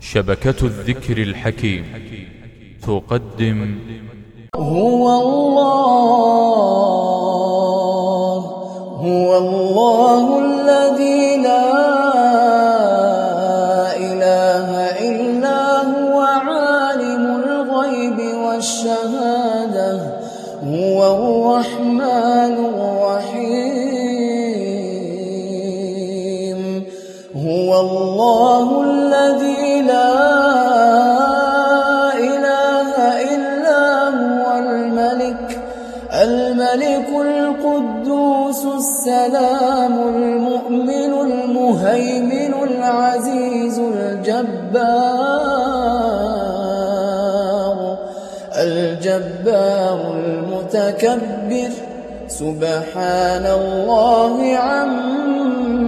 شبكة الذكر الحكيم. تقدم. هو الله. هو الله الذي لا إله إلا هو عالم الغيب والشهادة. هو الرحمن الرحيم. هو الله الذي لا إله إلا هو الملك الملك القدوس السلام المؤمن المهيمن العزيز الجبار الجبار المتكبر سبحان الله عما